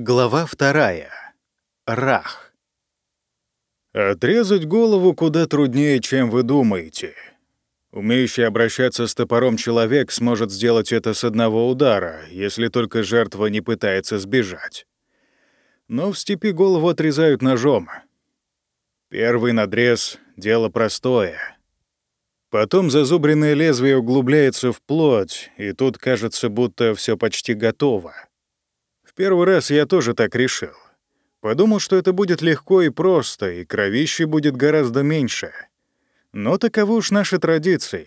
Глава вторая. Рах. Отрезать голову куда труднее, чем вы думаете. Умеющий обращаться с топором человек сможет сделать это с одного удара, если только жертва не пытается сбежать. Но в степи голову отрезают ножом. Первый надрез — дело простое. Потом зазубренное лезвие углубляется в плоть, и тут кажется, будто все почти готово. Первый раз я тоже так решил. Подумал, что это будет легко и просто, и кровищи будет гораздо меньше. Но таковы уж наши традиции.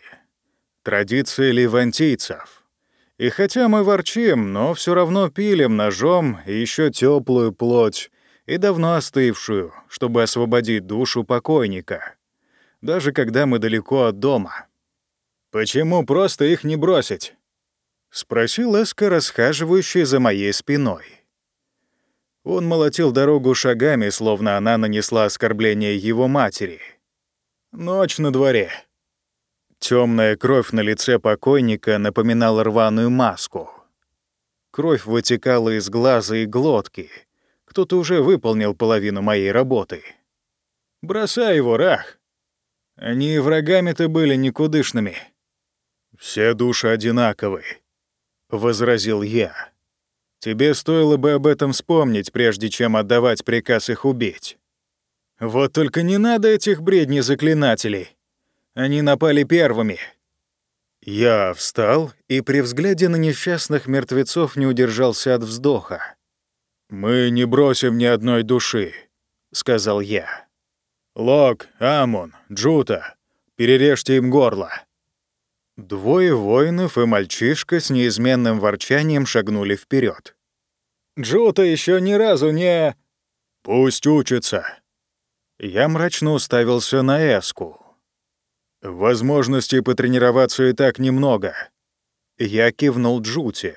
Традиции левантийцев. И хотя мы ворчим, но все равно пилим ножом еще теплую плоть и давно остывшую, чтобы освободить душу покойника, даже когда мы далеко от дома. «Почему просто их не бросить?» — спросил Эска, расхаживающий за моей спиной. Он молотил дорогу шагами, словно она нанесла оскорбление его матери. Ночь на дворе. Темная кровь на лице покойника напоминала рваную маску. Кровь вытекала из глаза и глотки. Кто-то уже выполнил половину моей работы. «Бросай его, Рах! Они врагами-то были никудышными». «Все души одинаковы», — возразил я. Тебе стоило бы об этом вспомнить, прежде чем отдавать приказ их убить. Вот только не надо этих бредней заклинателей. Они напали первыми. Я встал и при взгляде на несчастных мертвецов не удержался от вздоха. «Мы не бросим ни одной души», — сказал я. «Лок, Амон, Джута, перережьте им горло». Двое воинов и мальчишка с неизменным ворчанием шагнули вперед. «Джута еще ни разу не...» «Пусть учится». Я мрачно уставился на Эску. «Возможностей потренироваться и так немного». Я кивнул Джуте.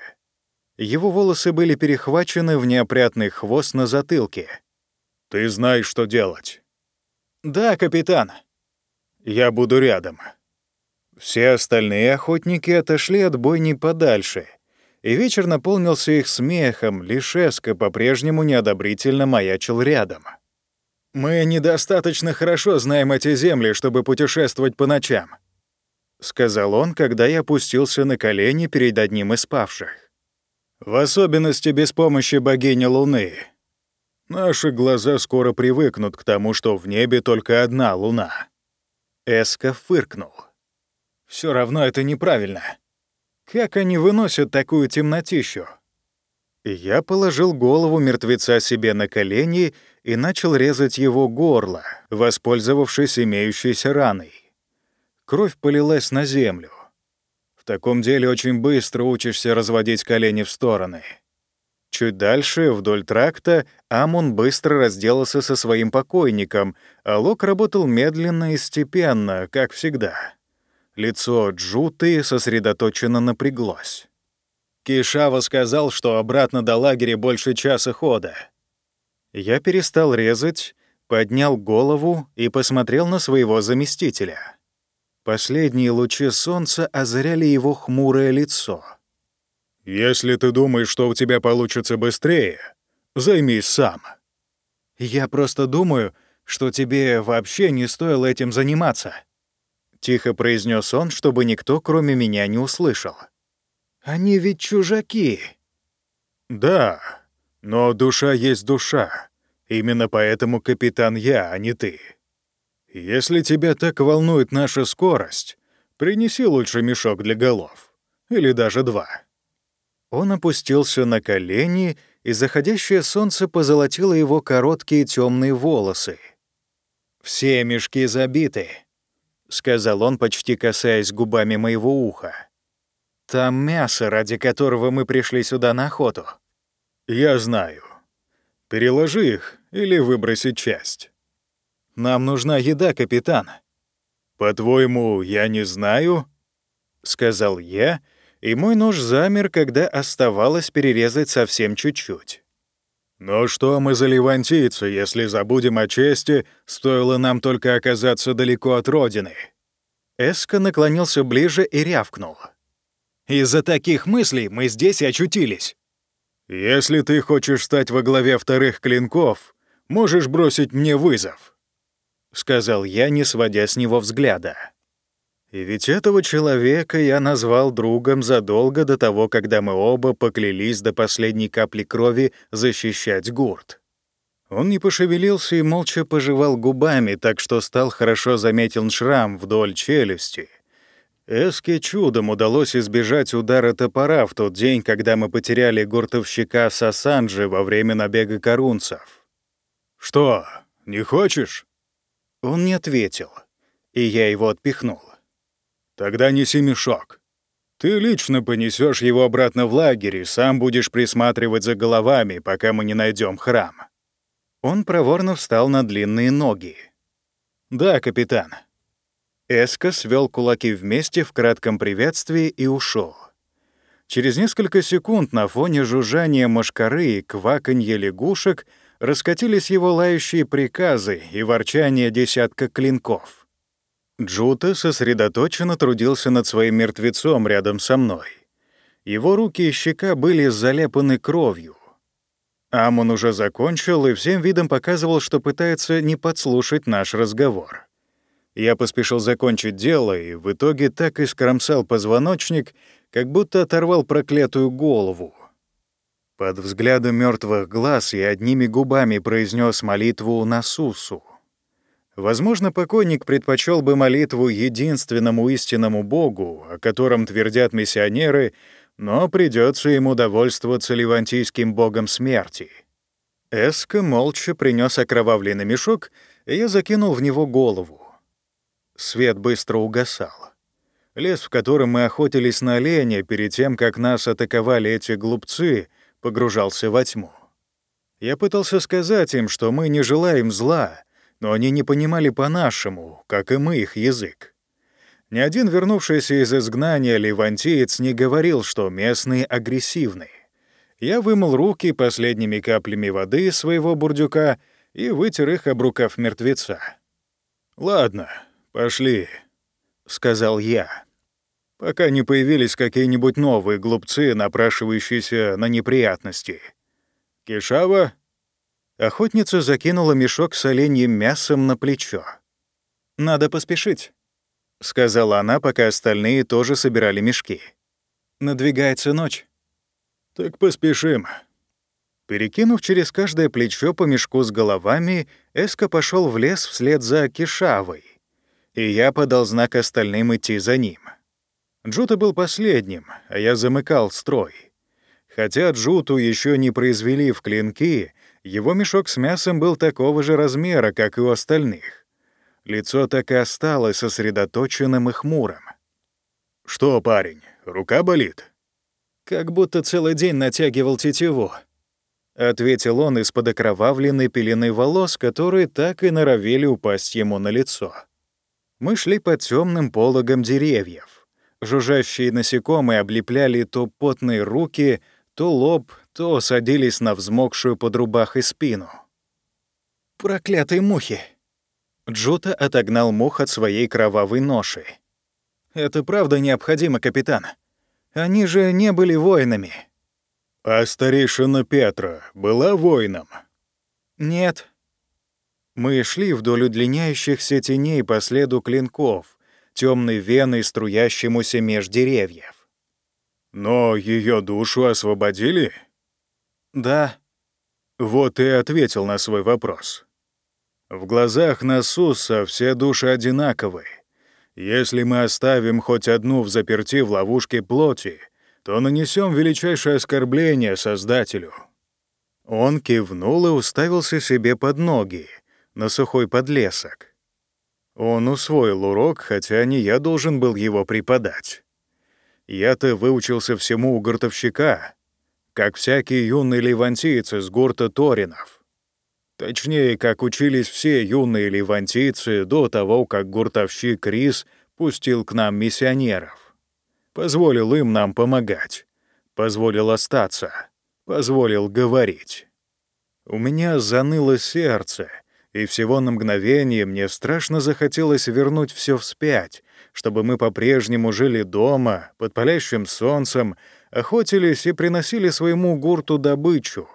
Его волосы были перехвачены в неопрятный хвост на затылке. «Ты знаешь, что делать». «Да, капитан». «Я буду рядом». Все остальные охотники отошли от бойни подальше, и вечер наполнился их смехом, лишь Эска по-прежнему неодобрительно маячил рядом. «Мы недостаточно хорошо знаем эти земли, чтобы путешествовать по ночам», — сказал он, когда я опустился на колени перед одним из спавших. «В особенности без помощи богини Луны. Наши глаза скоро привыкнут к тому, что в небе только одна луна». Эска фыркнул. Все равно это неправильно. Как они выносят такую темнотищу? Я положил голову мертвеца себе на колени и начал резать его горло, воспользовавшись имеющейся раной. Кровь полилась на землю. В таком деле очень быстро учишься разводить колени в стороны. Чуть дальше, вдоль тракта, Амун быстро разделался со своим покойником, а Лок работал медленно и степенно, как всегда. Лицо Джуты сосредоточенно напряглось. Кишава сказал, что обратно до лагеря больше часа хода. Я перестал резать, поднял голову и посмотрел на своего заместителя. Последние лучи солнца озаряли его хмурое лицо. «Если ты думаешь, что у тебя получится быстрее, займись сам». «Я просто думаю, что тебе вообще не стоило этим заниматься», Тихо произнес он, чтобы никто, кроме меня, не услышал. «Они ведь чужаки!» «Да, но душа есть душа. Именно поэтому капитан я, а не ты. Если тебя так волнует наша скорость, принеси лучше мешок для голов. Или даже два». Он опустился на колени, и заходящее солнце позолотило его короткие темные волосы. «Все мешки забиты», — сказал он, почти касаясь губами моего уха. «Там мясо, ради которого мы пришли сюда на охоту». «Я знаю. Переложи их или выбросить часть». «Нам нужна еда, капитан». «По-твоему, я не знаю?» — сказал я, и мой нож замер, когда оставалось перерезать совсем чуть-чуть. Но что мы за левантийцы, если забудем о чести, стоило нам только оказаться далеко от родины?» Эска наклонился ближе и рявкнул. «Из-за таких мыслей мы здесь и очутились». «Если ты хочешь стать во главе вторых клинков, можешь бросить мне вызов», — сказал я, не сводя с него взгляда. И ведь этого человека я назвал другом задолго до того, когда мы оба поклялись до последней капли крови защищать гурт. Он не пошевелился и молча пожевал губами, так что стал хорошо заметен шрам вдоль челюсти. Эске чудом удалось избежать удара топора в тот день, когда мы потеряли гуртовщика Сасанджи во время набега корунцев. «Что, не хочешь?» Он не ответил, и я его отпихнул. Тогда неси мешок. Ты лично понесешь его обратно в лагерь и сам будешь присматривать за головами, пока мы не найдем храм. Он проворно встал на длинные ноги. Да, капитан. Эска свел кулаки вместе в кратком приветствии и ушел. Через несколько секунд на фоне жужжания мошкары и кваканья лягушек раскатились его лающие приказы и ворчание десятка клинков. Джута сосредоточенно трудился над своим мертвецом рядом со мной. Его руки и щека были заляпаны кровью. Амон уже закончил и всем видом показывал, что пытается не подслушать наш разговор. Я поспешил закончить дело и в итоге так и скромсал позвоночник, как будто оторвал проклятую голову. Под взглядом мертвых глаз я одними губами произнес молитву Насусу. Возможно, покойник предпочел бы молитву единственному истинному Богу, о котором твердят миссионеры, но придется ему довольствоваться левантийским богом смерти. Эска молча принес окровавленный мешок, и я закинул в него голову. Свет быстро угасал. Лес, в котором мы охотились на оленя перед тем, как нас атаковали эти глупцы, погружался во тьму. Я пытался сказать им, что мы не желаем зла, но они не понимали по-нашему, как и мы их язык. Ни один вернувшийся из изгнания левантиец не говорил, что местные агрессивны. Я вымыл руки последними каплями воды своего бурдюка и вытер их об рукав мертвеца. «Ладно, пошли», — сказал я. «Пока не появились какие-нибудь новые глупцы, напрашивающиеся на неприятности. Кишава, Охотница закинула мешок с оленьим мясом на плечо. «Надо поспешить», — сказала она, пока остальные тоже собирали мешки. «Надвигается ночь». «Так поспешим». Перекинув через каждое плечо по мешку с головами, Эска пошел в лес вслед за Кишавой, и я подал знак остальным идти за ним. Джута был последним, а я замыкал строй. Хотя Джуту еще не произвели в клинки, его мешок с мясом был такого же размера, как и у остальных. Лицо так и осталось сосредоточенным и хмурым. «Что, парень, рука болит?» «Как будто целый день натягивал тетиву», — ответил он из-под окровавленной пелены волос, которые так и норовели упасть ему на лицо. Мы шли под темным пологом деревьев. Жужжащие насекомые облепляли то потные руки, то лоб, то садились на взмокшую под рубахой спину. «Проклятые мухи!» Джута отогнал мух от своей кровавой ноши. «Это правда необходимо, капитан. Они же не были воинами». «А старейшина Петра была воином?» «Нет». Мы шли вдоль удлиняющихся теней по следу клинков, темной веной, струящемуся меж деревьев. «Но ее душу освободили?» «Да». Вот и ответил на свой вопрос. В глазах Насуса все души одинаковы. Если мы оставим хоть одну в заперти в ловушке плоти, то нанесем величайшее оскорбление Создателю». Он кивнул и уставился себе под ноги, на сухой подлесок. Он усвоил урок, хотя не я должен был его преподать. Я-то выучился всему у гортовщика, как всякие юные левантийцы с гурта Торинов. Точнее, как учились все юные левантийцы до того, как гуртовщик Рис пустил к нам миссионеров. Позволил им нам помогать, позволил остаться, позволил говорить. У меня заныло сердце, и всего на мгновение мне страшно захотелось вернуть все вспять, чтобы мы по-прежнему жили дома, под палящим солнцем, охотились и приносили своему гурту добычу.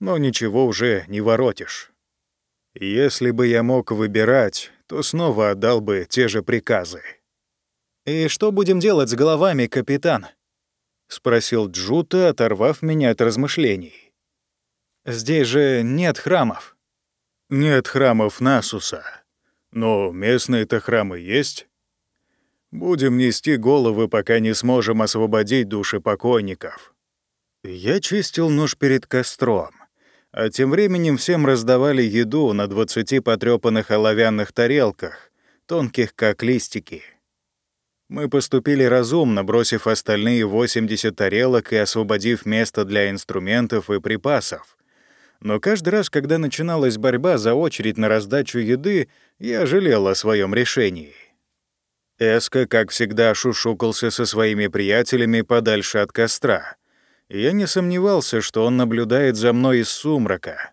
Но ничего уже не воротишь. Если бы я мог выбирать, то снова отдал бы те же приказы. «И что будем делать с головами, капитан?» — спросил Джута, оторвав меня от размышлений. «Здесь же нет храмов». «Нет храмов Насуса. Но местные-то храмы есть. Будем нести головы, пока не сможем освободить души покойников». Я чистил нож перед костром, а тем временем всем раздавали еду на двадцати потрёпанных оловянных тарелках, тонких как листики. Мы поступили разумно, бросив остальные 80 тарелок и освободив место для инструментов и припасов. Но каждый раз, когда начиналась борьба за очередь на раздачу еды, я жалел о своем решении. Эска, как всегда, шушукался со своими приятелями подальше от костра. я не сомневался, что он наблюдает за мной из сумрака,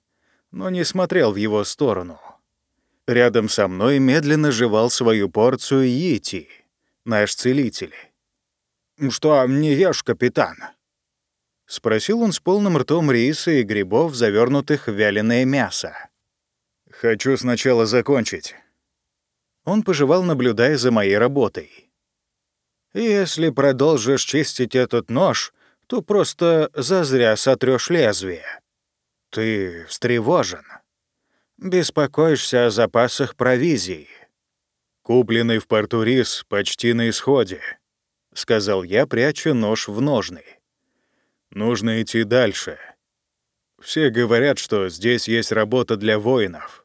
но не смотрел в его сторону. Рядом со мной медленно жевал свою порцию Йити — наш целитель. «Что не ешь, капитан?» — спросил он с полным ртом риса и грибов, завернутых в вяленое мясо. «Хочу сначала закончить». Он пожевал, наблюдая за моей работой. «Если продолжишь чистить этот нож, то просто зазря сотрёшь лезвие. Ты встревожен. Беспокоишься о запасах провизии. «Купленный в порту рис почти на исходе», — сказал я, пряча нож в ножны. «Нужно идти дальше. Все говорят, что здесь есть работа для воинов».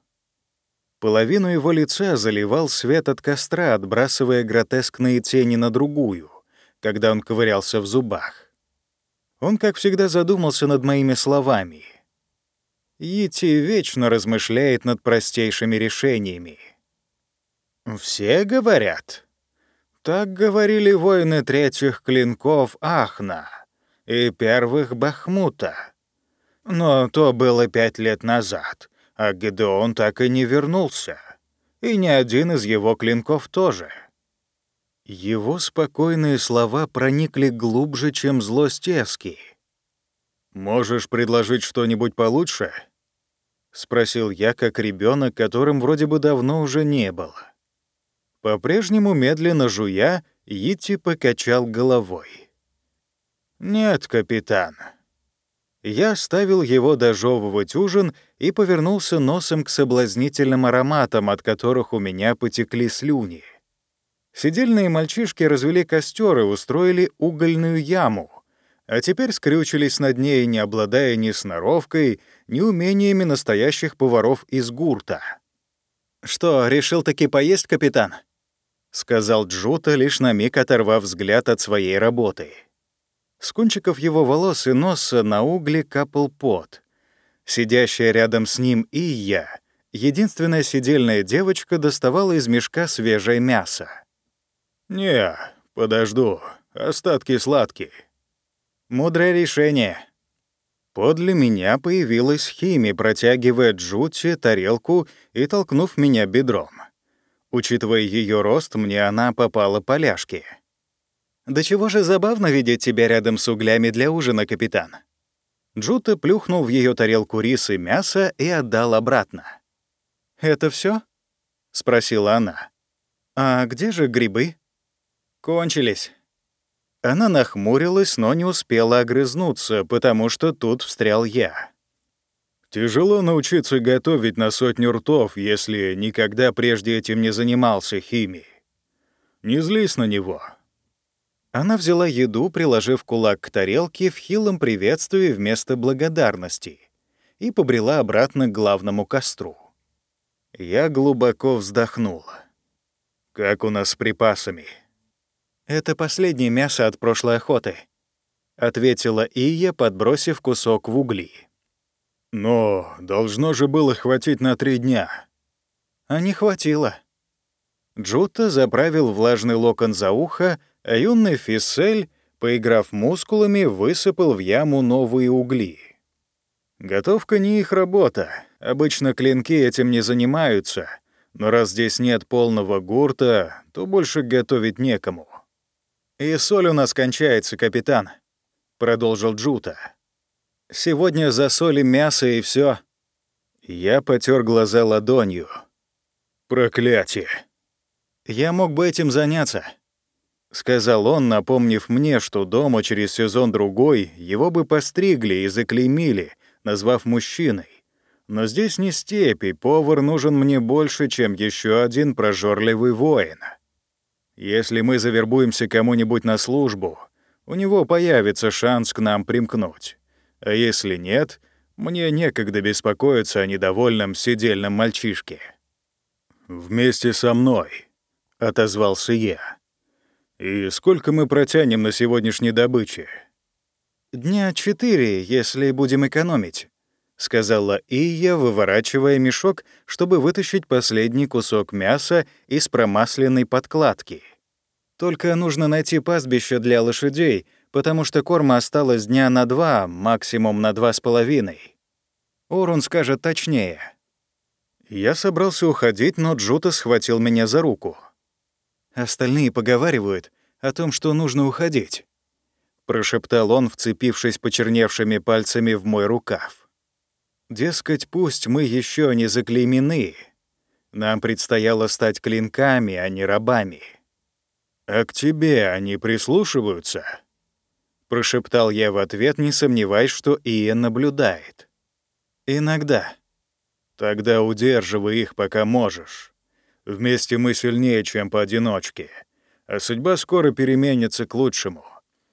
Половину его лица заливал свет от костра, отбрасывая гротескные тени на другую, когда он ковырялся в зубах. Он, как всегда, задумался над моими словами. Йити вечно размышляет над простейшими решениями — «Все говорят?» Так говорили воины третьих клинков Ахна и первых Бахмута. Но то было пять лет назад, а Гедеон так и не вернулся. И ни один из его клинков тоже. Его спокойные слова проникли глубже, чем злость Эски. «Можешь предложить что-нибудь получше?» — спросил я, как ребенок, которым вроде бы давно уже не был. По-прежнему медленно жуя, Йити покачал головой. «Нет, капитан». Я ставил его дожевывать ужин и повернулся носом к соблазнительным ароматам, от которых у меня потекли слюни. Сидельные мальчишки развели костер и устроили угольную яму, а теперь скрючились над ней, не обладая ни сноровкой, ни умениями настоящих поваров из гурта. «Что, решил таки поесть, капитан?» — сказал Джута, лишь на миг оторвав взгляд от своей работы. С кончиков его волос и носа на угле капал пот. Сидящая рядом с ним и я, единственная сидельная девочка, доставала из мешка свежее мясо. «Не, подожду, остатки сладкие». «Мудрое решение». Подле меня появилась Хими, протягивая Джути тарелку и толкнув меня бедром. Учитывая ее рост, мне она попала по ляжке. «Да чего же забавно видеть тебя рядом с углями для ужина, капитан?» Джута плюхнул в ее тарелку рис и мясо и отдал обратно. «Это все? спросила она. «А где же грибы?» «Кончились». Она нахмурилась, но не успела огрызнуться, потому что тут встрял я. Тяжело научиться готовить на сотню ртов, если никогда прежде этим не занимался химией. Не злись на него. Она взяла еду, приложив кулак к тарелке в хилом приветствии вместо благодарности, и побрела обратно к главному костру. Я глубоко вздохнула. «Как у нас с припасами?» «Это последнее мясо от прошлой охоты», — ответила Ия, подбросив кусок в угли. Но должно же было хватить на три дня. А не хватило. Джута заправил влажный локон за ухо, а юный Фиссель, поиграв мускулами, высыпал в яму новые угли. Готовка не их работа. Обычно клинки этим не занимаются. Но раз здесь нет полного гурта, то больше готовить некому. «И соль у нас кончается, капитан», — продолжил Джута. «Сегодня засолим мясо и все. Я потер глаза ладонью. «Проклятие!» «Я мог бы этим заняться», — сказал он, напомнив мне, что дома через сезон-другой его бы постригли и заклеймили, назвав мужчиной. Но здесь не степи, повар нужен мне больше, чем еще один прожорливый воин. Если мы завербуемся кому-нибудь на службу, у него появится шанс к нам примкнуть. А если нет, мне некогда беспокоиться о недовольном сидельном мальчишке. «Вместе со мной», — отозвался я. «И сколько мы протянем на сегодняшней добыче?» «Дня четыре, если будем экономить», — сказала Ия, выворачивая мешок, чтобы вытащить последний кусок мяса из промасленной подкладки. «Только нужно найти пастбище для лошадей, потому что корма осталось дня на два, максимум на два с половиной. Орун скажет точнее». Я собрался уходить, но Джута схватил меня за руку. «Остальные поговаривают о том, что нужно уходить», — прошептал он, вцепившись почерневшими пальцами в мой рукав. Дескать, пусть мы еще не заклеймены. Нам предстояло стать клинками, а не рабами. «А к тебе они прислушиваются?» Прошептал я в ответ, не сомневаясь, что Иэн наблюдает. «Иногда». «Тогда удерживай их, пока можешь. Вместе мы сильнее, чем поодиночке. А судьба скоро переменится к лучшему.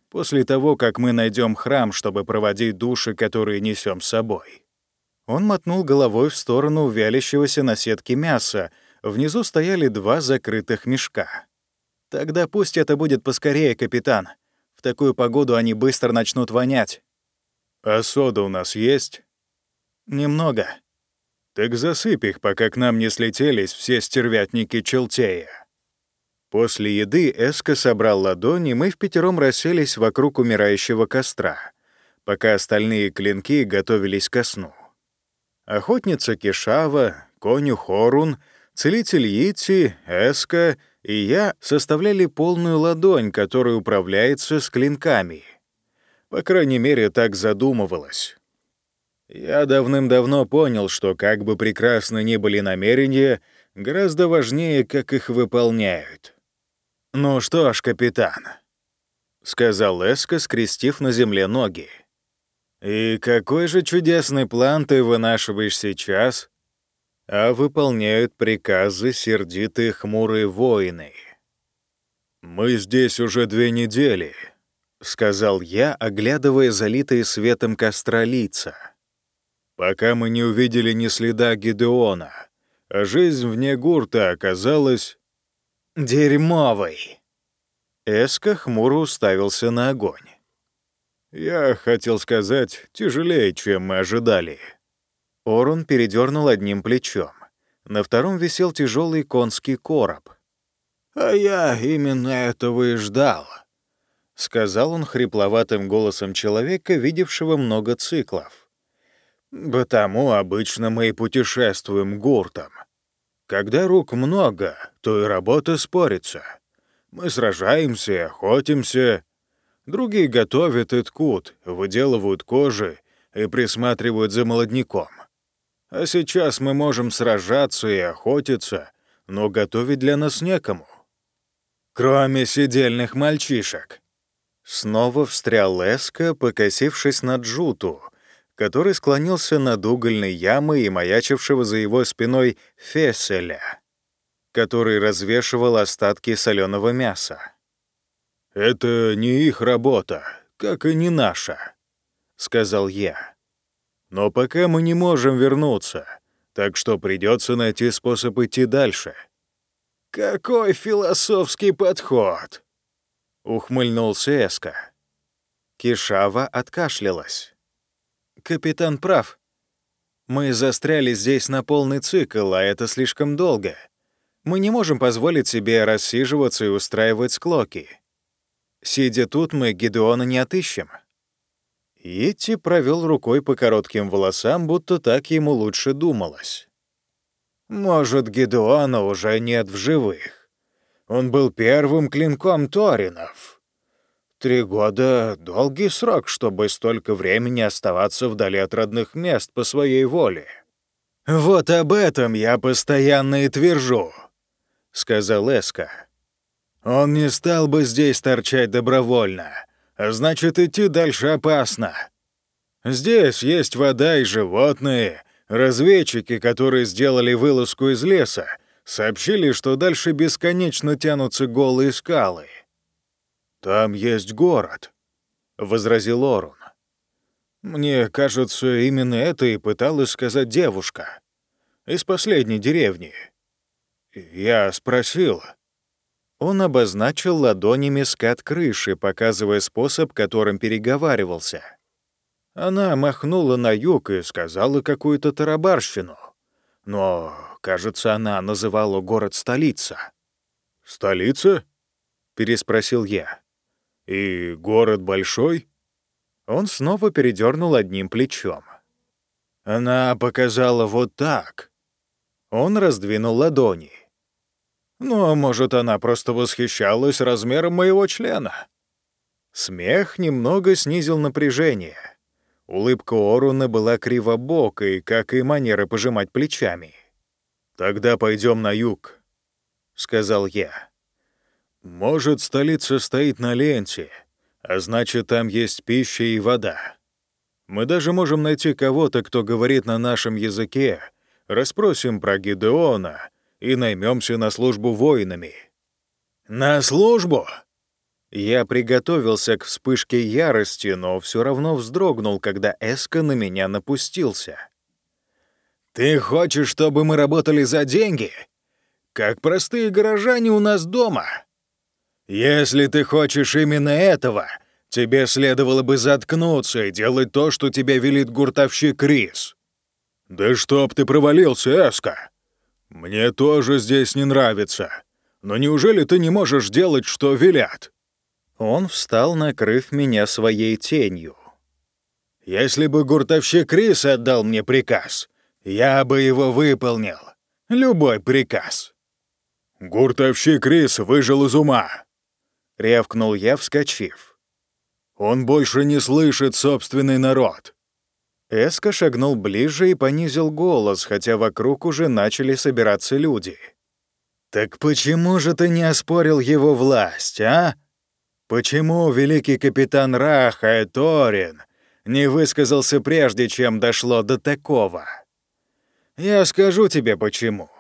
После того, как мы найдем храм, чтобы проводить души, которые несем с собой». Он мотнул головой в сторону вялящегося на сетке мяса. Внизу стояли два закрытых мешка. «Тогда пусть это будет поскорее, капитан. В такую погоду они быстро начнут вонять». «А сода у нас есть?» «Немного». «Так засыпь их, пока к нам не слетелись все стервятники Челтея». После еды Эска собрал ладони, и мы в пятером расселись вокруг умирающего костра, пока остальные клинки готовились ко сну. Охотница Кишава, коню Хорун, целитель Йити, Эска и я составляли полную ладонь, которая управляется с клинками. По крайней мере, так задумывалось. Я давным-давно понял, что как бы прекрасны ни были намерения, гораздо важнее, как их выполняют. «Ну что ж, капитан», — сказал Эска, скрестив на земле ноги. И какой же чудесный план ты вынашиваешь сейчас, а выполняют приказы сердитые хмурые воины. «Мы здесь уже две недели», — сказал я, оглядывая залитые светом костра лица. «Пока мы не увидели ни следа Гидеона, а жизнь вне гурта оказалась...» «Дерьмовой!» Эска хмуро уставился на огонь. Я хотел сказать, тяжелее, чем мы ожидали. Орун передернул одним плечом. На втором висел тяжелый конский короб. «А я именно этого и ждал», — сказал он хрипловатым голосом человека, видевшего много циклов. «Потому обычно мы и путешествуем гуртом. Когда рук много, то и работа спорится. Мы сражаемся и охотимся, Другие готовят и ткут, выделывают кожи и присматривают за молодняком. А сейчас мы можем сражаться и охотиться, но готовить для нас некому. Кроме сидельных мальчишек. Снова встрял Эска, покосившись на Джуту, который склонился над угольной ямой и маячившего за его спиной Фесселя, который развешивал остатки соленого мяса. «Это не их работа, как и не наша», — сказал я. «Но пока мы не можем вернуться, так что придется найти способ идти дальше». «Какой философский подход!» — ухмыльнулся Эска. Кишава откашлялась. «Капитан прав. Мы застряли здесь на полный цикл, а это слишком долго. Мы не можем позволить себе рассиживаться и устраивать склоки. Сидя тут, мы Гедеона не отыщем». Йетти провел рукой по коротким волосам, будто так ему лучше думалось. «Может, Гедеона уже нет в живых. Он был первым клинком Торинов. Три года — долгий срок, чтобы столько времени оставаться вдали от родных мест по своей воле. «Вот об этом я постоянно и твержу», — сказал Эска. «Он не стал бы здесь торчать добровольно, а значит, идти дальше опасно. Здесь есть вода и животные. Разведчики, которые сделали вылазку из леса, сообщили, что дальше бесконечно тянутся голые скалы. «Там есть город», — возразил Орун. «Мне кажется, именно это и пыталась сказать девушка. Из последней деревни. Я спросил». Он обозначил ладонями скат крыши, показывая способ, которым переговаривался. Она махнула на юг и сказала какую-то тарабарщину. Но, кажется, она называла город столица. «Столица?» — переспросил я. «И город большой?» Он снова передернул одним плечом. Она показала вот так. Он раздвинул ладони. Ну, а может, она просто восхищалась размером моего члена? Смех немного снизил напряжение. Улыбка Оруна была кривобокой, как и манера пожимать плечами. «Тогда пойдем на юг», — сказал я. Может, столица стоит на ленте, а значит, там есть пища и вода. Мы даже можем найти кого-то, кто говорит на нашем языке, расспросим про Гидеона и наймемся на службу воинами. На службу? Я приготовился к вспышке ярости, но все равно вздрогнул, когда Эска на меня напустился. «Ты хочешь, чтобы мы работали за деньги? Как простые горожане у нас дома?» Если ты хочешь именно этого, тебе следовало бы заткнуться и делать то, что тебе велит гуртовщик Рис. Да чтоб ты провалился, Эска! Мне тоже здесь не нравится. Но неужели ты не можешь делать, что велят?» Он встал, накрыв меня своей тенью. «Если бы гуртовщик Рис отдал мне приказ, я бы его выполнил. Любой приказ». «Гуртовщик Рис выжил из ума. — рявкнул я, вскочив. «Он больше не слышит собственный народ!» Эска шагнул ближе и понизил голос, хотя вокруг уже начали собираться люди. «Так почему же ты не оспорил его власть, а? Почему великий капитан Раха Торин не высказался прежде, чем дошло до такого? Я скажу тебе почему.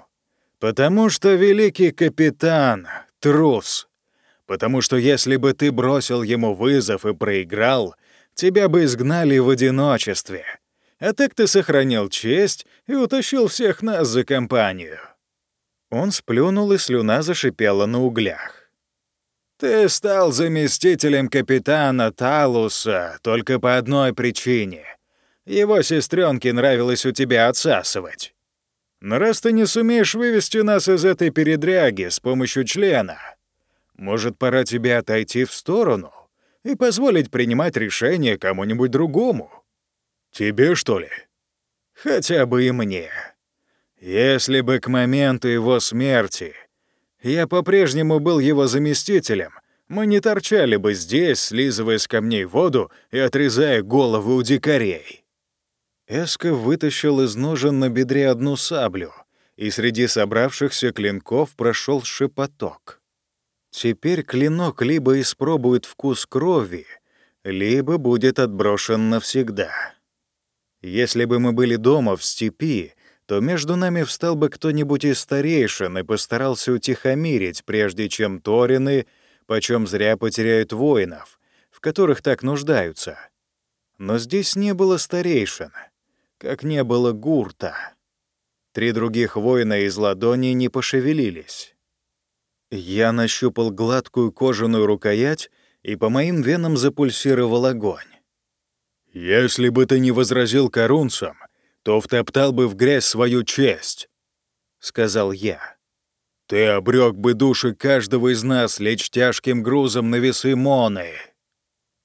Потому что великий капитан — трус, потому что если бы ты бросил ему вызов и проиграл, тебя бы изгнали в одиночестве. А так ты сохранил честь и утащил всех нас за компанию». Он сплюнул, и слюна зашипела на углях. «Ты стал заместителем капитана Талуса только по одной причине. Его сестренке нравилось у тебя отсасывать. Но раз ты не сумеешь вывести нас из этой передряги с помощью члена, может, пора тебе отойти в сторону и позволить принимать решение кому-нибудь другому? Тебе, что ли? Хотя бы и мне. Если бы к моменту его смерти я по-прежнему был его заместителем, мы не торчали бы здесь, слизывая с камней воду и отрезая головы у дикарей. Эска вытащил из ножен на бедре одну саблю, и среди собравшихся клинков прошел шепоток. Теперь клинок либо испробует вкус крови, либо будет отброшен навсегда. Если бы мы были дома в степи, то между нами встал бы кто-нибудь из старейшин и постарался утихомирить, прежде чем Торины почем зря потеряют воинов, в которых так нуждаются. Но здесь не было старейшин, как не было гурта. Три других воина из ладони не пошевелились. Я нащупал гладкую кожаную рукоять, и по моим венам запульсировал огонь. «Если бы ты не возразил корунцам, то втоптал бы в грязь свою честь», — сказал я. «Ты обрек бы души каждого из нас лечь тяжким грузом на весы Моны.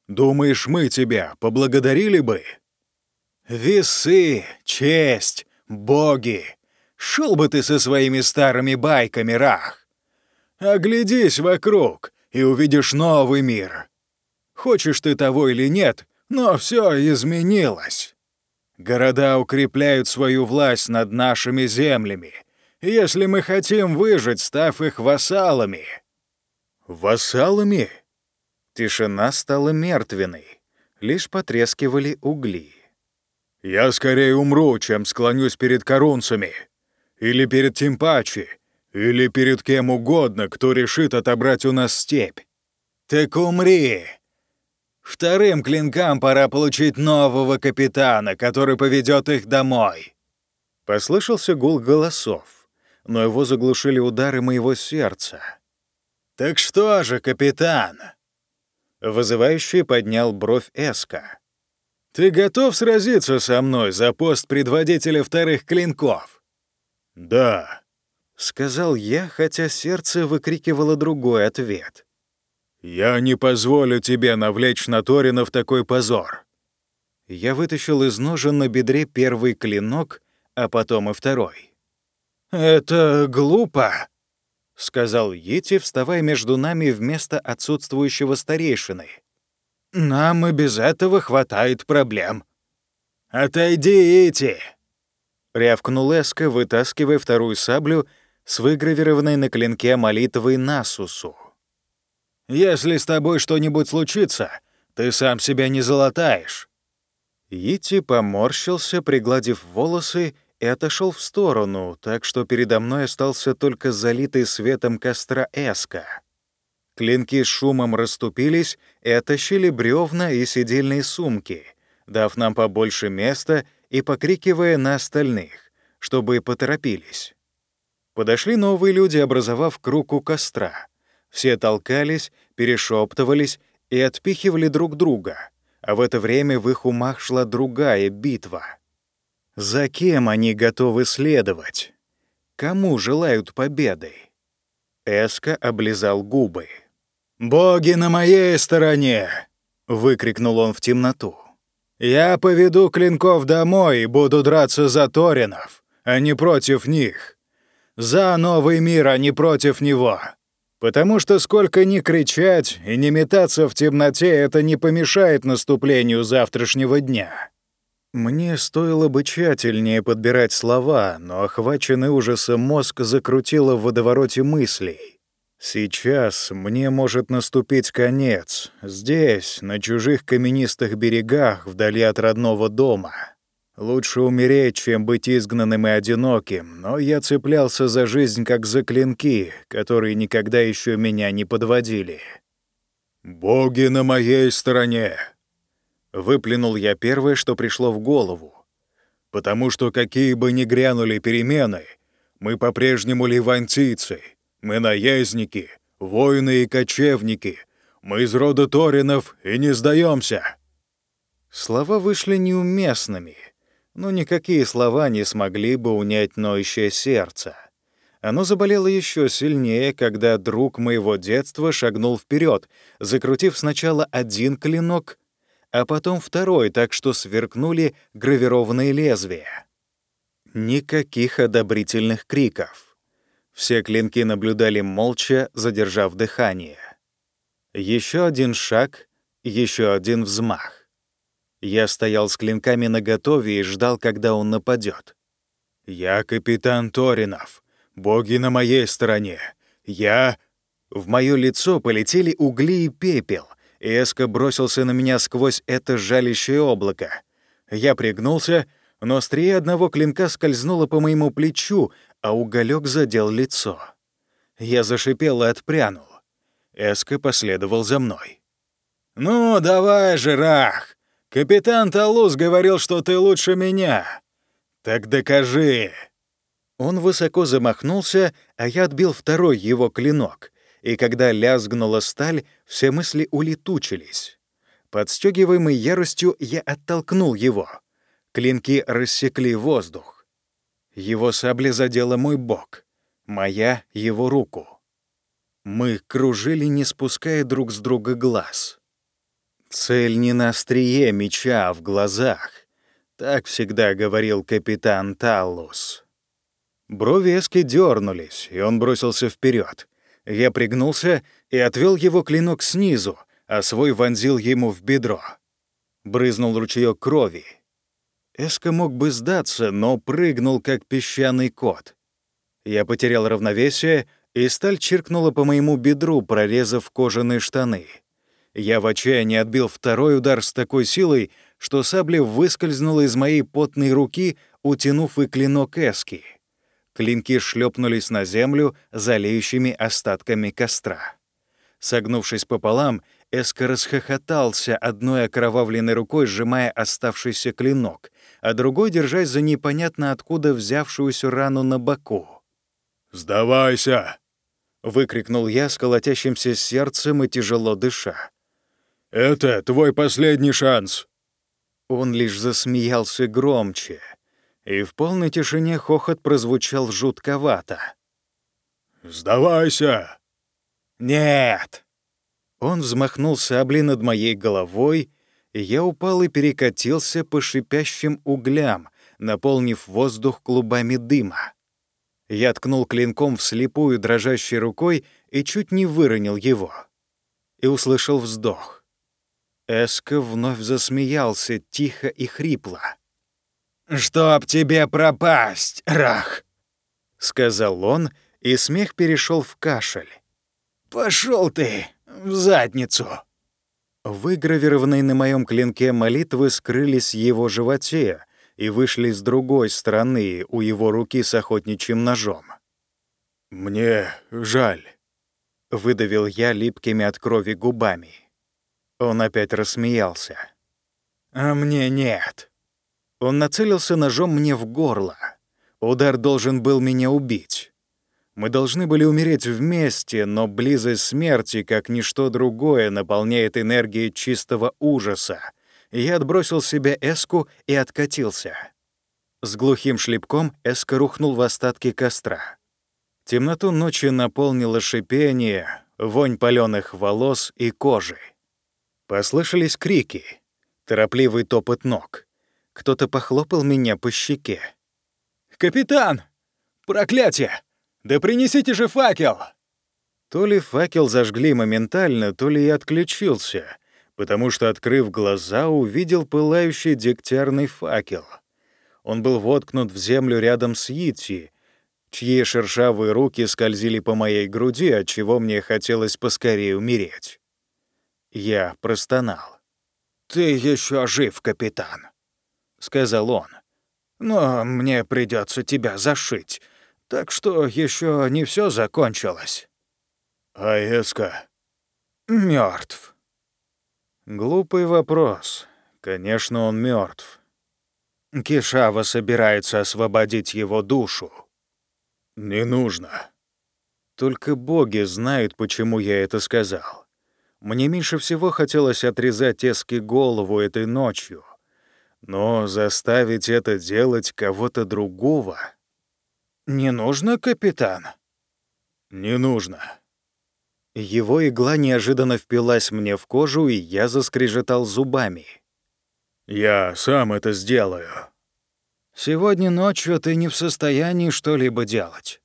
Думаешь, мы тебя поблагодарили бы?» «Весы, честь, боги! Шел бы ты со своими старыми байками, Рах! Оглядись вокруг и увидишь новый мир. Хочешь ты того или нет, но все изменилось. Города укрепляют свою власть над нашими землями, если мы хотим выжить, став их вассалами». «Вассалами?» Тишина стала мертвенной, лишь потрескивали угли. «Я скорее умру, чем склонюсь перед корунцами, или перед Тимпачи, или перед кем угодно, кто решит отобрать у нас степь. Так умри!» Вторым клинкам пора получить нового капитана, который поведет их домой. Послышался гул голосов, но его заглушили удары моего сердца. «Так что же, капитан?» Вызывающий поднял бровь Эска. «Ты готов сразиться со мной за пост предводителя вторых клинков?» «Да», — сказал я, хотя сердце выкрикивало другой ответ. «Я не позволю тебе навлечь на Торинов такой позор». Я вытащил из ножен на бедре первый клинок, а потом и второй. «Это глупо», — сказал Йети, вставая между нами вместо отсутствующего старейшины. «Нам и без этого хватает проблем». «Отойди, Ити!» — рявкнул Эска, вытаскивая вторую саблю с выгравированной на клинке молитвой Насусу. «Если с тобой что-нибудь случится, ты сам себя не золотаешь». Ити поморщился, пригладив волосы, и отошел в сторону, так что передо мной остался только залитый светом костра Эска. Клинки с шумом расступились и оттащили бревна и сидельные сумки, дав нам побольше места и покрикивая на остальных, чтобы поторопились. Подошли новые люди, образовав круг у костра. Все толкались, перешептывались и отпихивали друг друга, а в это время в их умах шла другая битва — за кем они готовы следовать? Кому желают победы? Эска облизал губы. «Боги на моей стороне!» — выкрикнул он в темноту. «Я поведу клинков домой и буду драться за Торинов, а не против них. За новый мир, а не против него. Потому что сколько ни кричать и не метаться в темноте, это не помешает наступлению завтрашнего дня. Мне стоило бы тщательнее подбирать слова, но охваченный ужасом мозг закрутило в водовороте мыслей. Сейчас мне может наступить конец. Здесь, на чужих каменистых берегах, вдали от родного дома. Лучше умереть, чем быть изгнанным и одиноким, но я цеплялся за жизнь как за клинки, которые никогда еще меня не подводили. «Боги на моей стороне!» Выплюнул я первое, что пришло в голову. «Потому что какие бы ни грянули перемены, мы по-прежнему ливантийцы, мы наездники, воины и кочевники, мы из рода Торинов и не сдаемся. Слова вышли неуместными, но никакие слова не смогли бы унять ноющее сердце. Оно заболело еще сильнее, когда друг моего детства шагнул вперед, закрутив сначала один клинок, а потом второй, так что сверкнули гравированные лезвия. Никаких одобрительных криков. Все клинки наблюдали молча, задержав дыхание. Еще один шаг, еще один взмах. Я стоял с клинками наготове и ждал, когда он нападет. «Я капитан Торинов. Боги на моей стороне. Я...» В мое лицо полетели угли и пепел, Эска бросился на меня сквозь это жалящее облако. Я пригнулся, но острие одного клинка скользнуло по моему плечу, а уголек задел лицо. Я зашипел и отпрянул. Эска последовал за мной. «Ну, давай же, Рах! Капитан Талус говорил, что ты лучше меня. Так докажи!» Он высоко замахнулся, а я отбил второй его клинок — и когда лязгнула сталь, все мысли улетучились. Подстегиваемый яростью, я оттолкнул его. Клинки рассекли воздух. Его сабля задела мой бок, моя — его руку. Мы кружили, не спуская друг с друга глаз. Цель не на острие меча, а в глазах. Так всегда говорил капитан Таллус. Брови Эски дернулись, и он бросился вперед. Я пригнулся и отвел его клинок снизу, а свой вонзил ему в бедро. Брызнул ручеёк крови. Эска мог бы сдаться, но прыгнул, как песчаный кот. Я потерял равновесие, и сталь чиркнула по моему бедру, прорезав кожаные штаны. Я в отчаянии отбил второй удар с такой силой, что сабля выскользнула из моей потной руки, утянув и клинок Эски. Клинки шлепнулись на землю залеющими остатками костра. Согнувшись пополам, Эска расхохотался, одной окровавленной рукой сжимая оставшийся клинок, а другой держась за непонятно откуда взявшуюся рану на боку. «Сдавайся!» — выкрикнул я с колотящимся сердцем и тяжело дыша. «Это твой последний шанс!» Он лишь засмеялся громче, и в полной тишине хохот прозвучал жутковато. «Сдавайся!» «Нет!» Он взмахнул саблей над моей головой, и я упал и перекатился по шипящим углям, наполнив воздух клубами дыма. Я ткнул клинком вслепую дрожащей рукой и чуть не выронил его. И услышал вздох. Эска вновь засмеялся тихо и хрипло. «Чтоб тебе пропасть, Рах!» — сказал он, и смех перешел в кашель. «Пошел ты в задницу!» Выгравированные на моем клинке молитвы скрылись его животе и вышли с другой стороны у его руки с охотничьим ножом. «Мне жаль», — выдавил я липкими от крови губами. Он опять рассмеялся. «А мне нет». Он нацелился ножом мне в горло. Удар должен был меня убить. Мы должны были умереть вместе, но близость смерти, как ничто другое, наполняет энергией чистого ужаса. Я отбросил себя Эску и откатился. С глухим шлепком Эска рухнул в остатки костра. Темноту ночи наполнило шипение, вонь паленых волос и кожи. Послышались крики, торопливый топот ног. Кто-то похлопал меня по щеке. «Капитан! Проклятие! Да принесите же факел!» То ли факел зажгли моментально, то ли я отключился, потому что, открыв глаза, увидел пылающий дегтярный факел. Он был воткнут в землю рядом с Йити, чьи шершавые руки скользили по моей груди, от чего мне хотелось поскорее умереть. Я простонал. «Ты еще жив, капитан», — сказал он. «Но мне придется тебя зашить, так что еще не все закончилось». «А Эска?» Мертв. Глупый вопрос. Конечно, он мертв. Кишава собирается освободить его душу. Не нужно. Только боги знают, почему я это сказал. Мне меньше всего хотелось отрезать Эски голову этой ночью. Но заставить это делать кого-то другого... «Не нужно, капитан?» «Не нужно». Его игла неожиданно впилась мне в кожу, и я заскрежетал зубами. «Я сам это сделаю». «Сегодня ночью ты не в состоянии что-либо делать».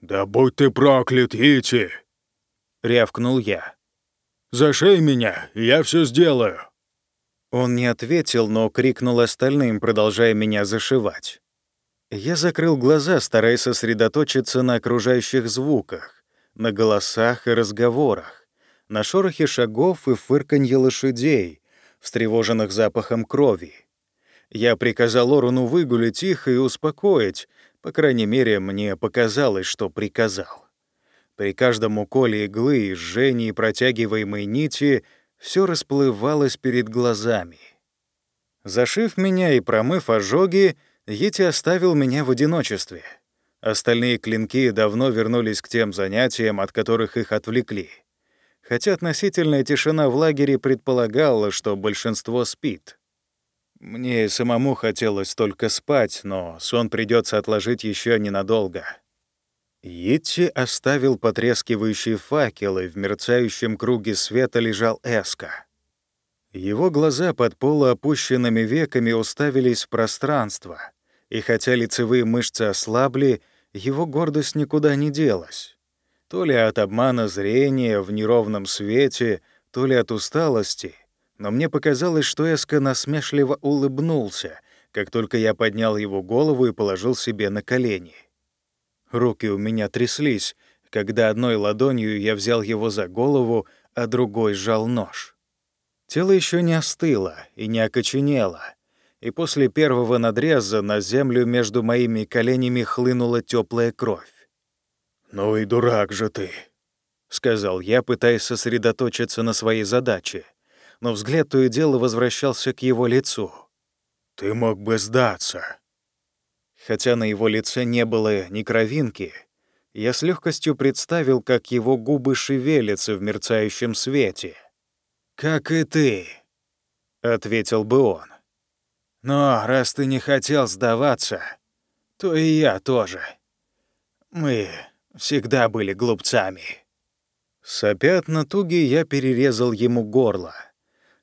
«Да будь ты проклят, Ити!» — рявкнул я. Зашей меня, я все сделаю». Он не ответил, но крикнул остальным, продолжая меня зашивать. Я закрыл глаза, стараясь сосредоточиться на окружающих звуках, на голосах и разговорах, на шорохе шагов и фырканье лошадей, встревоженных запахом крови. Я приказал Оруну выгулить их и успокоить, по крайней мере, мне показалось, что приказал. При каждом уколе иглы и жжении протягиваемой нити все расплывалось перед глазами. Зашив меня и промыв ожоги, Йети оставил меня в одиночестве. Остальные клинки давно вернулись к тем занятиям, от которых их отвлекли. Хотя относительная тишина в лагере предполагала, что большинство спит. Мне самому хотелось только спать, но сон придется отложить еще ненадолго. Йитти оставил потрескивающий факел, и в мерцающем круге света лежал Эска. Его глаза под полуопущенными веками уставились в пространство, и хотя лицевые мышцы ослабли, его гордость никуда не делась. То ли от обмана зрения в неровном свете, то ли от усталости, но мне показалось, что Эска насмешливо улыбнулся, как только я поднял его голову и положил себе на колени. Руки у меня тряслись, когда одной ладонью я взял его за голову, а другой сжал нож. Тело еще не остыло и не окоченело, и после первого надреза на землю между моими коленями хлынула теплая кровь. «Ну и дурак же ты», — сказал я, пытаясь сосредоточиться на своей задаче, но взгляд то и дело возвращался к его лицу. «Ты мог бы сдаться». Хотя на его лице не было ни кровинки, я с легкостью представил, как его губы шевелятся в мерцающем свете. «Как и ты», — ответил бы он. «Но раз ты не хотел сдаваться, то и я тоже. Мы всегда были глупцами». Сопя от натуги, я перерезал ему горло.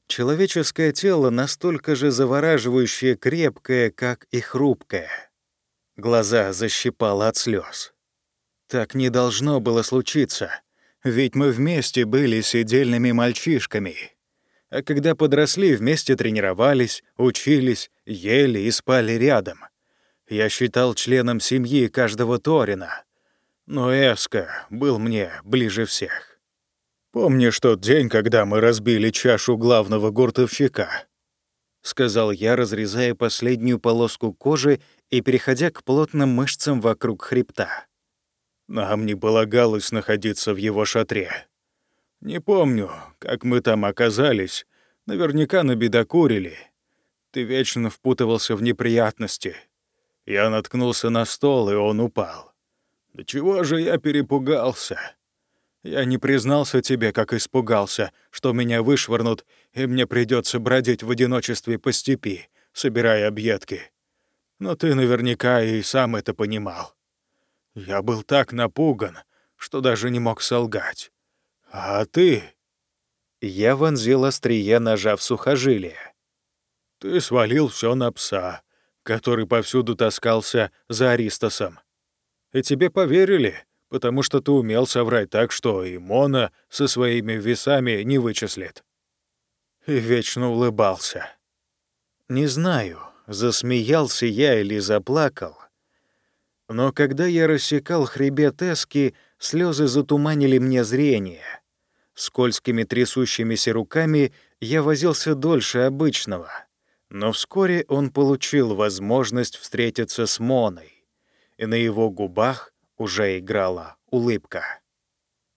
Человеческое тело настолько же завораживающее крепкое, как и хрупкое. Глаза защипало от слез. Так не должно было случиться, ведь мы вместе были сидельными мальчишками. А когда подросли, вместе тренировались, учились, ели и спали рядом. Я считал членом семьи каждого Торина. Но Эска был мне ближе всех. «Помнишь тот день, когда мы разбили чашу главного гуртовщика?» — сказал я, разрезая последнюю полоску кожи и переходя к плотным мышцам вокруг хребта. Нам не полагалось находиться в его шатре. Не помню, как мы там оказались. Наверняка набедокурили. Ты вечно впутывался в неприятности. Я наткнулся на стол, и он упал. Да чего же я перепугался? Я не признался тебе, как испугался, что меня вышвырнут, и мне придется бродить в одиночестве по степи, собирая объедки. Но ты наверняка и сам это понимал. Я был так напуган, что даже не мог солгать. А ты...» Я вонзил острие, ножа в сухожилие. «Ты свалил все на пса, который повсюду таскался за Аристосом. И тебе поверили, потому что ты умел соврать так, что и Мона со своими весами не вычислит. И вечно улыбался. Не знаю, засмеялся я или заплакал, но когда я рассекал хребет Эски, слезы затуманили мне зрение. Скользкими трясущимися руками я возился дольше обычного, но вскоре он получил возможность встретиться с Моной, и на его губах уже играла улыбка.